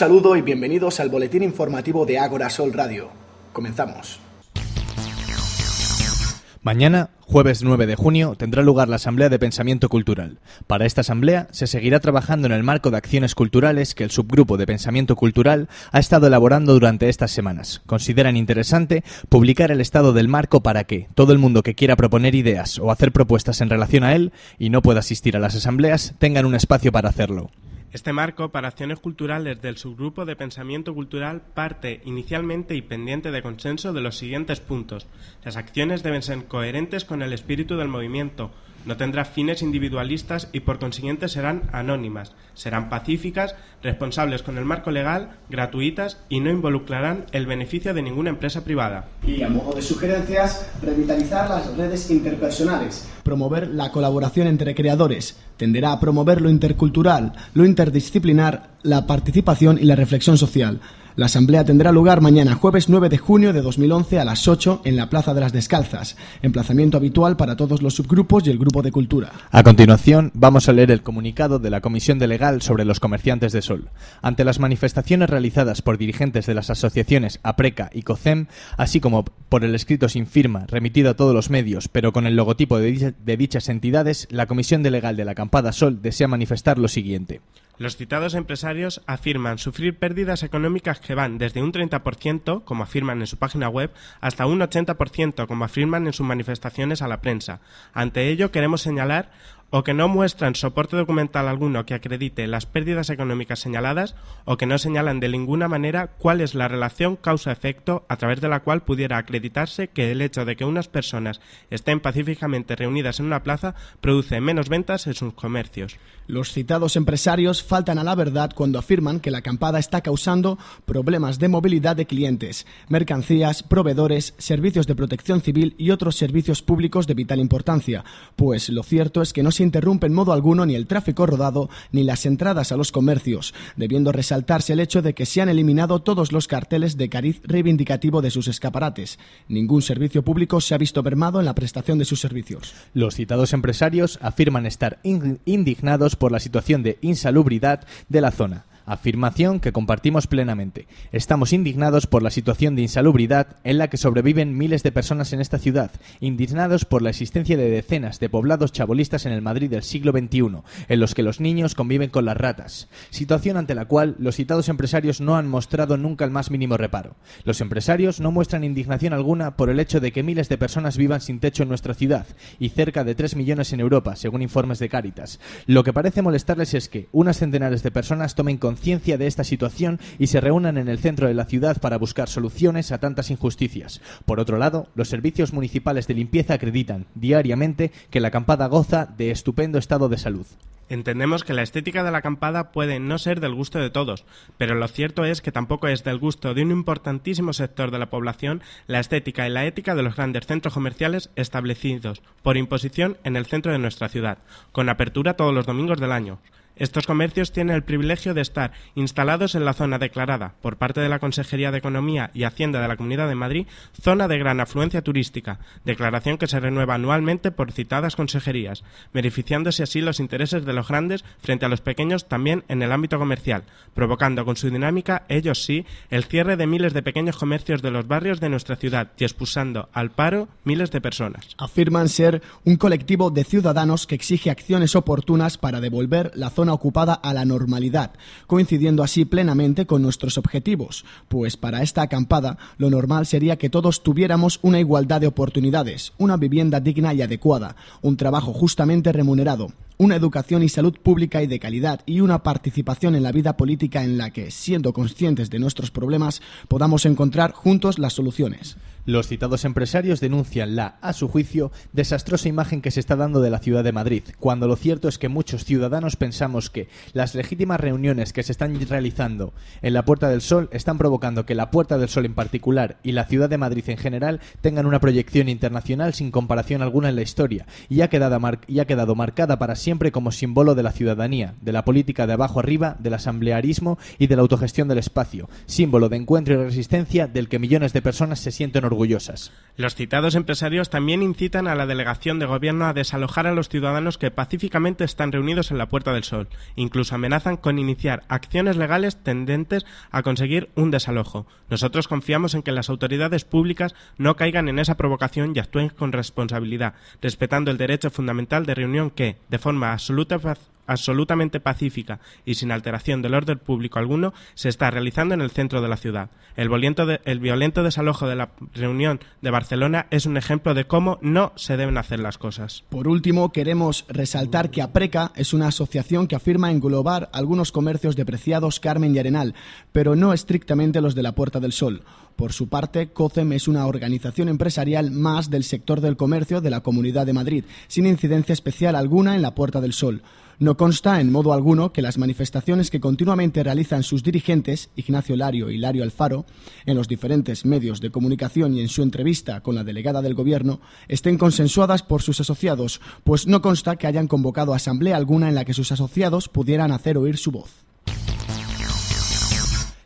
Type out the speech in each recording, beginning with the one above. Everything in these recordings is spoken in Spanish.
Saludo y bienvenidos al boletín informativo de Ágora Sol Radio. Comenzamos. Mañana, jueves 9 de junio, tendrá lugar la Asamblea de Pensamiento Cultural. Para esta asamblea se seguirá trabajando en el marco de acciones culturales que el subgrupo de Pensamiento Cultural ha estado elaborando durante estas semanas. Consideran interesante publicar el estado del marco para que todo el mundo que quiera proponer ideas o hacer propuestas en relación a él y no pueda asistir a las asambleas tengan un espacio para hacerlo. Este marco para acciones culturales del subgrupo de pensamiento cultural parte inicialmente y pendiente de consenso de los siguientes puntos. Las acciones deben ser coherentes con el espíritu del movimiento, no tendrá fines individualistas y por consiguiente serán anónimas, serán pacíficas, responsables con el marco legal, gratuitas y no involucrarán el beneficio de ninguna empresa privada. Y a modo de sugerencias, revitalizar las redes interpersonales, promover la colaboración entre creadores, tenderá a promover lo intercultural, lo interdisciplinar, la participación y la reflexión social la asamblea tendrá lugar mañana jueves 9 de junio de 2011 a las 8 en la Plaza de las Descalzas, emplazamiento habitual para todos los subgrupos y el grupo de cultura. A continuación, vamos a leer el comunicado de la Comisión Delegal sobre los comerciantes de sol. Ante las manifestaciones realizadas por dirigentes de las asociaciones APRECA y COCEM, así como por el escrito sin firma remitido a todos los medios, pero con el logotipo de, de dichas entidades, la Comisión Delegal de la Acampada Sol desea manifestar lo siguiente. Los citados empresarios afirman sufrir pérdidas económicas que van desde un 30%, como afirman en su página web, hasta un 80%, como afirman en sus manifestaciones a la prensa. Ante ello, queremos señalar o que no muestran soporte documental alguno que acredite las pérdidas económicas señaladas o que no señalan de ninguna manera cuál es la relación causa-efecto a través de la cual pudiera acreditarse que el hecho de que unas personas estén pacíficamente reunidas en una plaza produce menos ventas en sus comercios. Los citados empresarios faltan a la verdad cuando afirman que la acampada está causando problemas de movilidad de clientes, mercancías, proveedores, servicios de protección civil y otros servicios públicos de vital importancia, pues lo cierto es que no se interrumpe en modo alguno ni el tráfico rodado ni las entradas a los comercios, debiendo resaltarse el hecho de que se han eliminado todos los carteles de cariz reivindicativo de sus escaparates. Ningún servicio público se ha visto mermado en la prestación de sus servicios. Los citados empresarios afirman estar indignados por la situación de insalubridad de la zona afirmación que compartimos plenamente. Estamos indignados por la situación de insalubridad en la que sobreviven miles de personas en esta ciudad, indignados por la existencia de decenas de poblados chabolistas en el Madrid del siglo XXI, en los que los niños conviven con las ratas, situación ante la cual los citados empresarios no han mostrado nunca el más mínimo reparo. Los empresarios no muestran indignación alguna por el hecho de que miles de personas vivan sin techo en nuestra ciudad y cerca de 3 millones en Europa, según informes de Cáritas. Lo que parece molestarles es que unas centenares de personas tomen conciencia conciencia de esta situación y se reúnan en el centro de la ciudad para buscar soluciones a tantas injusticias. Por otro lado, los servicios municipales de limpieza acreditan diariamente que la acampada goza de estupendo estado de salud. Entendemos que la estética de la acampada puede no ser del gusto de todos, pero lo cierto es que tampoco es del gusto de un importantísimo sector de la población la estética y la ética de los grandes centros comerciales establecidos por imposición en el centro de nuestra ciudad, con apertura todos los domingos del año. Estos comercios tienen el privilegio de estar instalados en la zona declarada por parte de la Consejería de Economía y Hacienda de la Comunidad de Madrid zona de gran afluencia turística, declaración que se renueva anualmente por citadas consejerías, beneficiándose así los intereses de los grandes frente a los pequeños también en el ámbito comercial, provocando con su dinámica, ellos sí, el cierre de miles de pequeños comercios de los barrios de nuestra ciudad y expulsando al paro miles de personas. Afirman ser un colectivo de ciudadanos que exige acciones oportunas para devolver la zona ocupada a la normalidad, coincidiendo así plenamente con nuestros objetivos, pues para esta acampada lo normal sería que todos tuviéramos una igualdad de oportunidades, una vivienda digna y adecuada, un trabajo justamente remunerado, una educación y salud pública y de calidad y una participación en la vida política en la que, siendo conscientes de nuestros problemas, podamos encontrar juntos las soluciones. Los citados empresarios denuncian la, a su juicio, desastrosa imagen que se está dando de la ciudad de Madrid, cuando lo cierto es que muchos ciudadanos pensamos que las legítimas reuniones que se están realizando en la Puerta del Sol están provocando que la Puerta del Sol en particular y la ciudad de Madrid en general tengan una proyección internacional sin comparación alguna en la historia y ha quedado, marcada para siempre como símbolo de la ciudadanía, de la política de abajo arriba, del asamblearismo y de la autogestión del espacio, símbolo de encuentro y resistencia del que millones de personas se sienten orgullosas orgullosas. Los citados empresarios también incitan a la delegación de gobierno a desalojar a los ciudadanos que pacíficamente están reunidos en la Puerta del Sol. Incluso amenazan con iniciar acciones legales tendentes a conseguir un desalojo. Nosotros confiamos en que las autoridades públicas no caigan en esa provocación y actúen con responsabilidad, respetando el derecho fundamental de reunión que, de forma absoluta, absolutamente pacífica y sin alteración del orden público alguno, se está realizando en el centro de la ciudad. El violento, el violento desalojo de la reunión de Barcelona es un ejemplo de cómo no se deben hacer las cosas. Por último, queremos resaltar que APRECA es una asociación que afirma englobar algunos comercios depreciados Carmen y Arenal, pero no estrictamente los de la Puerta del Sol. Por su parte, COCEM es una organización empresarial más del sector del comercio de la Comunidad de Madrid, sin incidencia especial alguna en la Puerta del Sol. No consta en modo alguno que las manifestaciones que continuamente realizan sus dirigentes, Ignacio Lario y Lario Alfaro, en los diferentes medios de comunicación y en su entrevista con la delegada del Gobierno, estén consensuadas por sus asociados, pues no consta que hayan convocado asamblea alguna en la que sus asociados pudieran hacer oír su voz.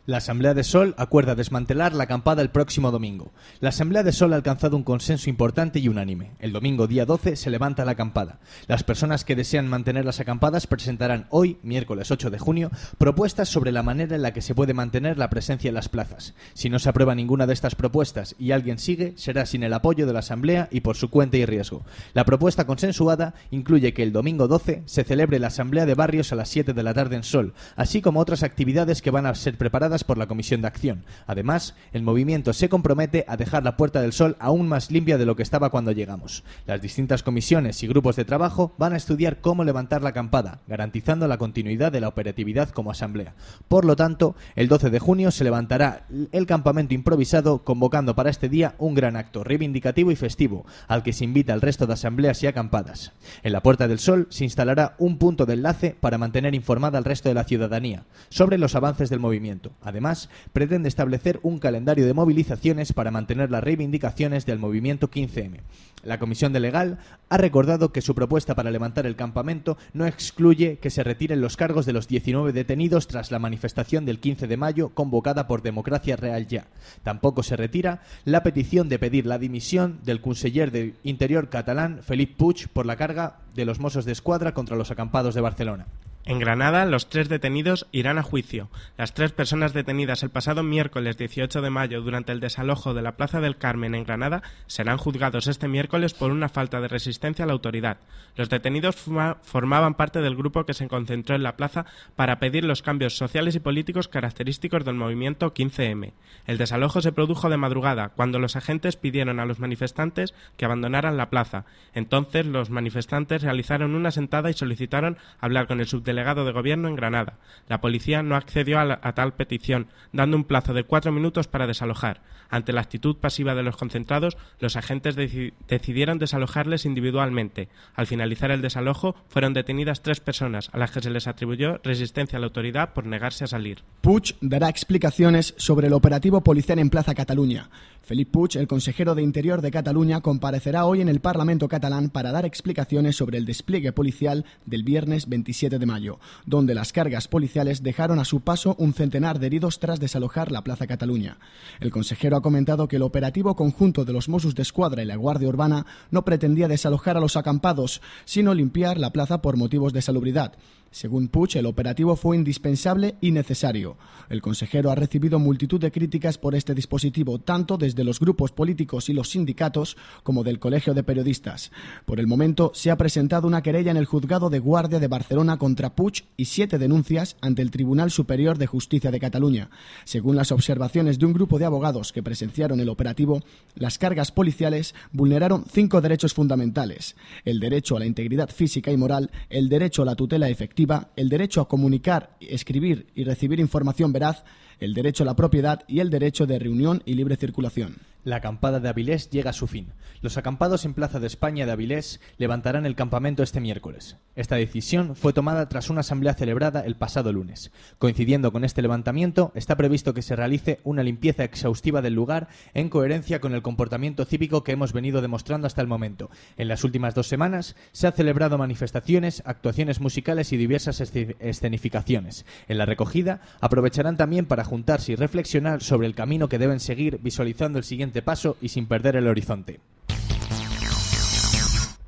La Asamblea de Sol acuerda desmantelar la acampada el próximo domingo. La Asamblea de Sol ha alcanzado un consenso importante y unánime. El domingo día 12 se levanta la acampada. Las personas que desean mantener las acampadas presentarán hoy, miércoles 8 de junio, propuestas sobre la manera en la que se puede mantener la presencia en las plazas. Si no se aprueba ninguna de estas propuestas y alguien sigue, será sin el apoyo de la Asamblea y por su cuenta y riesgo. La propuesta consensuada incluye que el domingo 12 se celebre la Asamblea de Barrios a las 7 de la tarde en Sol, así como otras actividades que van a ser preparadas por la Comisión de Acción. Además, el movimiento se compromete a dejar la Puerta del Sol aún más limpia de lo que estaba cuando llegamos. Las distintas comisiones y grupos de trabajo van a estudiar cómo levantar la acampada, garantizando la continuidad de la operatividad como asamblea. Por lo tanto, el 12 de junio se levantará el campamento improvisado, convocando para este día un gran acto reivindicativo y festivo, al que se invita al resto de asambleas y acampadas. En la Puerta del Sol se instalará un punto de enlace para mantener informada al resto de la ciudadanía sobre los avances del movimiento. Además, pretende establecer un calendario de movilizaciones para mantener las reivindicaciones del movimiento 15M. La Comisión de Legal ha recordado que su propuesta para levantar el campamento no excluye que se retiren los cargos de los 19 detenidos tras la manifestación del 15 de mayo convocada por Democracia Real Ya. Tampoco se retira la petición de pedir la dimisión del conseller de Interior catalán Felip Puig por la carga de los Mossos de Escuadra contra los acampados de Barcelona. En Granada, los tres detenidos irán a juicio. Las tres personas detenidas el pasado miércoles 18 de mayo durante el desalojo de la Plaza del Carmen en Granada serán juzgados este miércoles por una falta de resistencia a la autoridad. Los detenidos formaban parte del grupo que se concentró en la plaza para pedir los cambios sociales y políticos característicos del movimiento 15M. El desalojo se produjo de madrugada, cuando los agentes pidieron a los manifestantes que abandonaran la plaza. Entonces, los manifestantes realizaron una sentada y solicitaron hablar con el subdelegado delegado de gobierno en Granada. La policía no accedió a, tal petición, dando un plazo de cuatro minutos para desalojar. Ante la actitud pasiva de los concentrados, los agentes decidieron desalojarles individualmente. Al finalizar el desalojo, fueron detenidas tres personas, a las que se les atribuyó resistencia a la autoridad por negarse a salir. Puig dará explicaciones sobre el operativo policial en Plaza Cataluña. Felip Puig, el consejero de Interior de Cataluña, comparecerá hoy en el Parlamento catalán para dar explicaciones sobre el despliegue policial del viernes 27 de mayo, donde las cargas policiales dejaron a su paso un centenar de heridos tras desalojar la Plaza Cataluña. El consejero ha comentado que el operativo conjunto de los Mossos de Escuadra y la Guardia Urbana no pretendía desalojar a los acampados, sino limpiar la plaza por motivos de salubridad. Según Puig, el operativo fue indispensable y necesario. El consejero ha recibido multitud de críticas por este dispositivo, tanto desde los grupos políticos y los sindicatos como del Colegio de Periodistas. Por el momento, se ha presentado una querella en el juzgado de guardia de Barcelona contra Puig y siete denuncias ante el Tribunal Superior de Justicia de Cataluña. Según las observaciones de un grupo de abogados que presenciaron el operativo, las cargas policiales vulneraron cinco derechos fundamentales: el derecho a la integridad física y moral, el derecho a la tutela efectiva, el derecho a comunicar, escribir y recibir información veraz, el derecho a la propiedad y el derecho de reunión y libre circulación. La acampada de Avilés llega a su fin. Los acampados en Plaza de España de Avilés levantarán el campamento este miércoles. Esta decisión fue tomada tras una asamblea celebrada el pasado lunes. Coincidiendo con este levantamiento, está previsto que se realice una limpieza exhaustiva del lugar en coherencia con el comportamiento cívico que hemos venido demostrando hasta el momento. En las últimas dos semanas se han celebrado manifestaciones, actuaciones musicales y diversas escenificaciones. En la recogida aprovecharán también para juntarse y reflexionar sobre el camino que deben seguir visualizando el siguiente siguiente paso y sin perder el horizonte.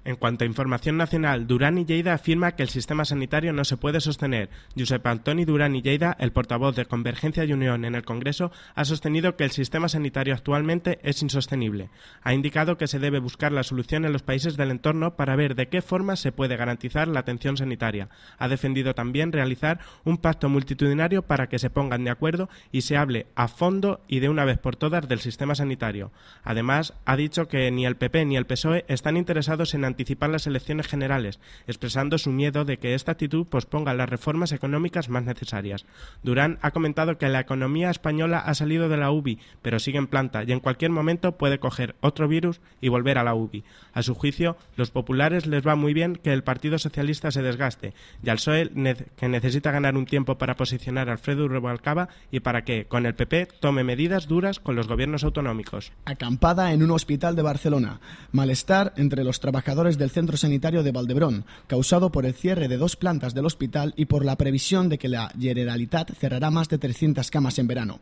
En cuanto a información nacional, Durán y Lleida afirma que el sistema sanitario no se puede sostener. Josep Antoni Durán y Lleida, el portavoz de Convergencia y Unión en el Congreso, ha sostenido que el sistema sanitario actualmente es insostenible. Ha indicado que se debe buscar la solución en los países del entorno para ver de qué forma se puede garantizar la atención sanitaria. Ha defendido también realizar un pacto multitudinario para que se pongan de acuerdo y se hable a fondo y de una vez por todas del sistema sanitario. Además, ha dicho que ni el PP ni el PSOE están interesados en anticipar las elecciones generales, expresando su miedo de que esta actitud posponga las reformas económicas más necesarias. Durán ha comentado que la economía española ha salido de la UBI, pero sigue en planta y en cualquier momento puede coger otro virus y volver a la UBI. A su juicio, los populares les va muy bien que el Partido Socialista se desgaste y al PSOE que necesita ganar un tiempo para posicionar a Alfredo Rubalcaba y para que, con el PP, tome medidas duras con los gobiernos autonómicos. Acampada en un hospital de Barcelona. Malestar entre los trabajadores del centro sanitario de Valdebrón, causado por el cierre de dos plantas del hospital y por la previsión de que la Generalitat cerrará más de 300 camas en verano.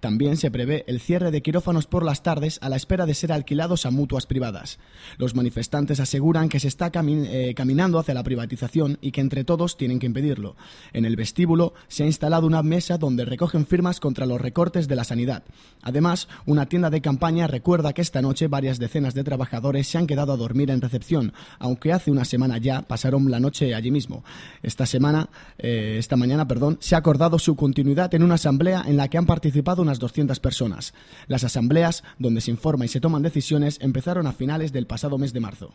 También se prevé el cierre de quirófanos por las tardes a la espera de ser alquilados a mutuas privadas. Los manifestantes aseguran que se está eh, caminando hacia la privatización y que entre todos tienen que impedirlo. En el vestíbulo se ha instalado una mesa donde recogen firmas contra los recortes de la sanidad. Además, una tienda de campaña recuerda que esta noche varias decenas de trabajadores se han quedado a dormir en recepción, aunque hace una semana ya pasaron la noche allí mismo. Esta semana, eh, esta mañana, perdón, se ha acordado su continuidad en una asamblea en la que han participado unas 200 personas. Las asambleas, donde se informa y se toman decisiones, empezaron a finales del pasado mes de marzo.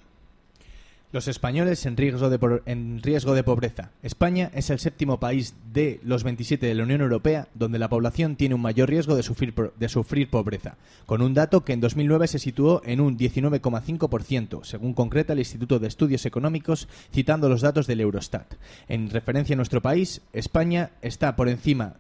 Los españoles en riesgo, de, en riesgo de pobreza. España es el séptimo país de los 27 de la Unión Europea donde la población tiene un mayor riesgo de sufrir, de sufrir pobreza, con un dato que en 2009 se situó en un 19,5%, según concreta el Instituto de Estudios Económicos, citando los datos del Eurostat. En referencia a nuestro país, España está por encima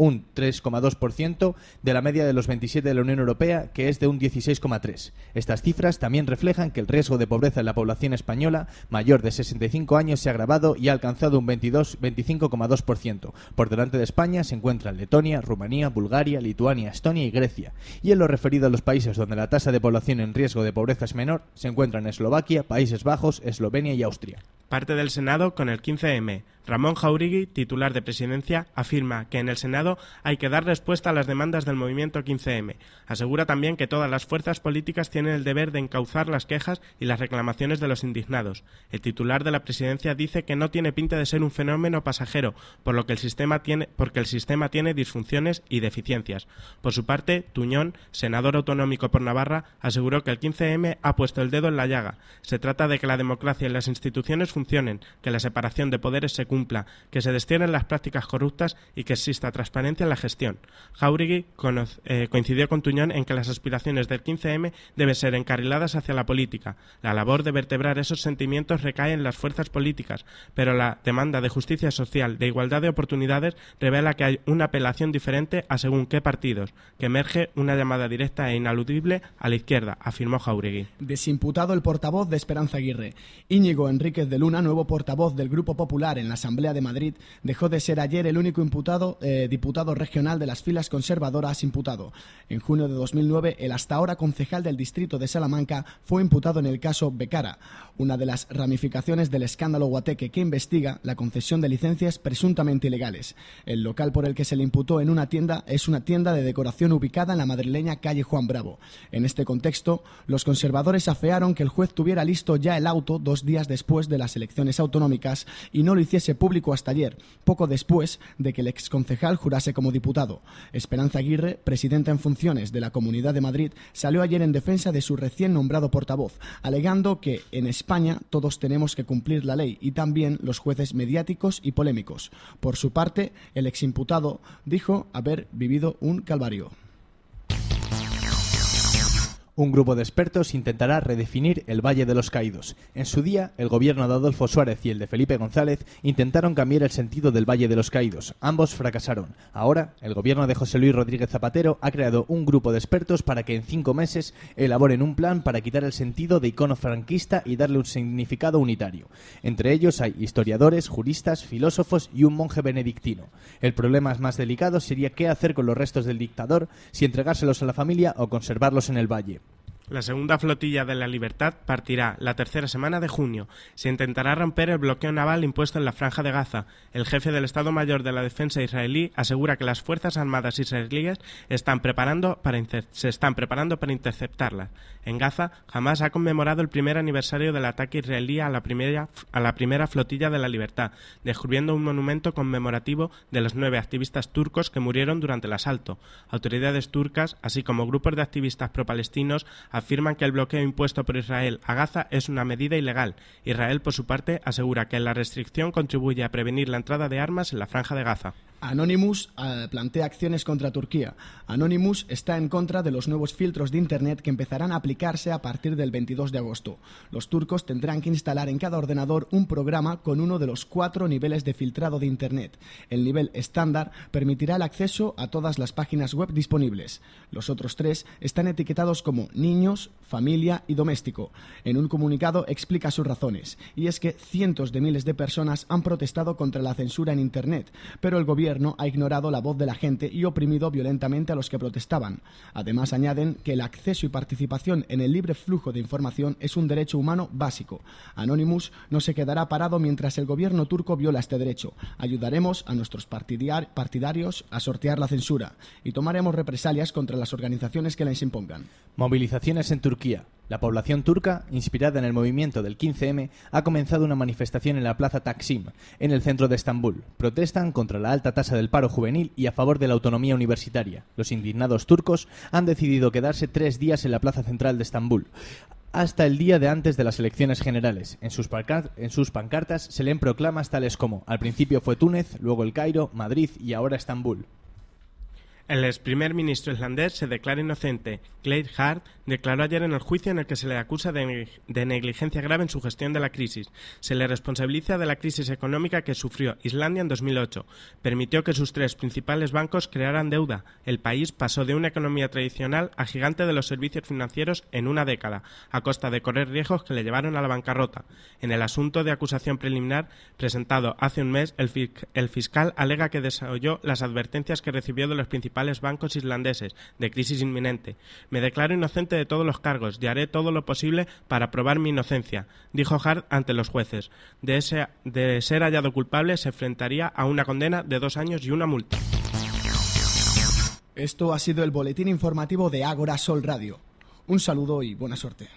un 3,2% de la media de los 27 de la Unión Europea, que es de un 16,3%. Estas cifras también reflejan que el riesgo de pobreza en la población española mayor de 65 años se ha agravado y ha alcanzado un 25,2%. Por delante de España se encuentran Letonia, Rumanía, Bulgaria, Lituania, Estonia y Grecia. Y en lo referido a los países donde la tasa de población en riesgo de pobreza es menor, se encuentran Eslovaquia, Países Bajos, Eslovenia y Austria. Parte del Senado con el 15M. Ramón Jauregui, titular de presidencia, afirma que en el Senado hay que dar respuesta a las demandas del movimiento 15M. Asegura también que todas las fuerzas políticas tienen el deber de encauzar las quejas y las reclamaciones de los indignados. El titular de la presidencia dice que no tiene pinta de ser un fenómeno pasajero, por lo que el sistema tiene, porque el sistema tiene disfunciones y deficiencias. Por su parte, Tuñón, senador autonómico por Navarra, aseguró que el 15M ha puesto el dedo en la llaga. Se trata de que la democracia y las instituciones funcionen, que la separación de poderes se cumpla, que se destierren las prácticas corruptas y que exista transparencia en la gestión. Jauregui eh, coincidió con Tuñón en que las aspiraciones del 15M deben ser encarriladas hacia la política. La labor de vertebrar esos sentimientos recae en las fuerzas políticas, pero la demanda de justicia social, de igualdad de oportunidades, revela que hay una apelación diferente a según qué partidos, que emerge una llamada directa e inaludible a la izquierda, afirmó Jauregui. Desimputado el portavoz de Esperanza Aguirre. Íñigo Enríquez de Luna, nuevo portavoz del Grupo Popular en la Asamblea de Madrid, dejó de ser ayer el único imputado, eh, diputado regional de las filas conservadoras imputado. En junio de 2009, el hasta ahora concejal del distrito de Salamanca fue imputado en el caso Becara, una de las ramificaciones del escándalo Guateque que investiga la concesión de licencias presuntamente ilegales. El local por el que se le imputó en una tienda es una tienda de decoración ubicada en la madrileña calle Juan Bravo. En este contexto, los conservadores afearon que el juez tuviera listo ya el auto dos días después de las autonómicas y no lo hiciese público hasta ayer, poco después de que el exconcejal jurase como diputado. Esperanza Aguirre, presidenta en funciones de la Comunidad de Madrid, salió ayer en defensa de su recién nombrado portavoz, alegando que en España todos tenemos que cumplir la ley y también los jueces mediáticos y polémicos. Por su parte, el eximputado dijo haber vivido un calvario. Un grupo de expertos intentará redefinir el Valle de los Caídos. En su día, el gobierno de Adolfo Suárez y el de Felipe González intentaron cambiar el sentido del Valle de los Caídos. Ambos fracasaron. Ahora, el gobierno de José Luis Rodríguez Zapatero ha creado un grupo de expertos para que en cinco meses elaboren un plan para quitar el sentido de icono franquista y darle un significado unitario. Entre ellos hay historiadores, juristas, filósofos y un monje benedictino. El problema más delicado sería qué hacer con los restos del dictador, si entregárselos a la familia o conservarlos en el valle. La segunda flotilla de la Libertad partirá la tercera semana de junio. Se intentará romper el bloqueo naval impuesto en la Franja de Gaza. El jefe del Estado Mayor de la Defensa israelí asegura que las Fuerzas Armadas israelíes están preparando para se están preparando para interceptarla. En Gaza, Hamas ha conmemorado el primer aniversario del ataque israelí a la primera, a la primera flotilla de la Libertad, descubriendo un monumento conmemorativo de los nueve activistas turcos que murieron durante el asalto. Autoridades turcas, así como grupos de activistas pro-palestinos, afirman que el bloqueo impuesto por Israel a Gaza es una medida ilegal. Israel, por su parte, asegura que la restricción contribuye a prevenir la entrada de armas en la franja de Gaza. Anonymous eh, plantea acciones contra Turquía. Anonymous está en contra de los nuevos filtros de Internet que empezarán a aplicarse a partir del 22 de agosto. Los turcos tendrán que instalar en cada ordenador un programa con uno de los cuatro niveles de filtrado de Internet. El nivel estándar permitirá el acceso a todas las páginas web disponibles. Los otros tres están etiquetados como niños, familia y doméstico. En un comunicado explica sus razones, y es que cientos de miles de personas han protestado contra la censura en Internet, pero el gobierno ha ignorado la voz de la gente y oprimido violentamente a los que protestaban. Además, añaden que el acceso y participación en el libre flujo de información es un derecho humano básico. Anonymous no se quedará parado mientras el gobierno turco viola este derecho. Ayudaremos a nuestros partidarios a sortear la censura y tomaremos represalias contra las organizaciones que les impongan. Movilizaciones en Turquía. La población turca, inspirada en el movimiento del 15M, ha comenzado una manifestación en la plaza Taksim, en el centro de Estambul. Protestan contra la alta tasa del paro juvenil y a favor de la autonomía universitaria. Los indignados turcos han decidido quedarse tres días en la plaza central de Estambul hasta el día de antes de las elecciones generales. En sus, en sus, pancartas se leen proclamas tales como al principio fue Túnez, luego el Cairo, Madrid y ahora Estambul. El ex primer ministro islandés se declara inocente. Clay Hart declaró ayer en el juicio en el que se le acusa de, negligencia grave en su gestión de la crisis. Se le responsabiliza de la crisis económica que sufrió Islandia en 2008. Permitió que sus tres principales bancos crearan deuda. El país pasó de una economía tradicional a gigante de los servicios financieros en una década, a costa de correr riesgos que le llevaron a la bancarrota. En el asunto de acusación preliminar presentado hace un mes, el, el fiscal alega que desoyó las advertencias que recibió de los principales bancos islandeses de crisis inminente. Me declaro inocente de todos los cargos y haré todo lo posible para probar mi inocencia, dijo Hart ante los jueces. De, ese, de ser hallado culpable se enfrentaría a una condena de dos años y una multa. Esto ha sido el boletín informativo de Ágora Sol Radio. Un saludo y buena suerte.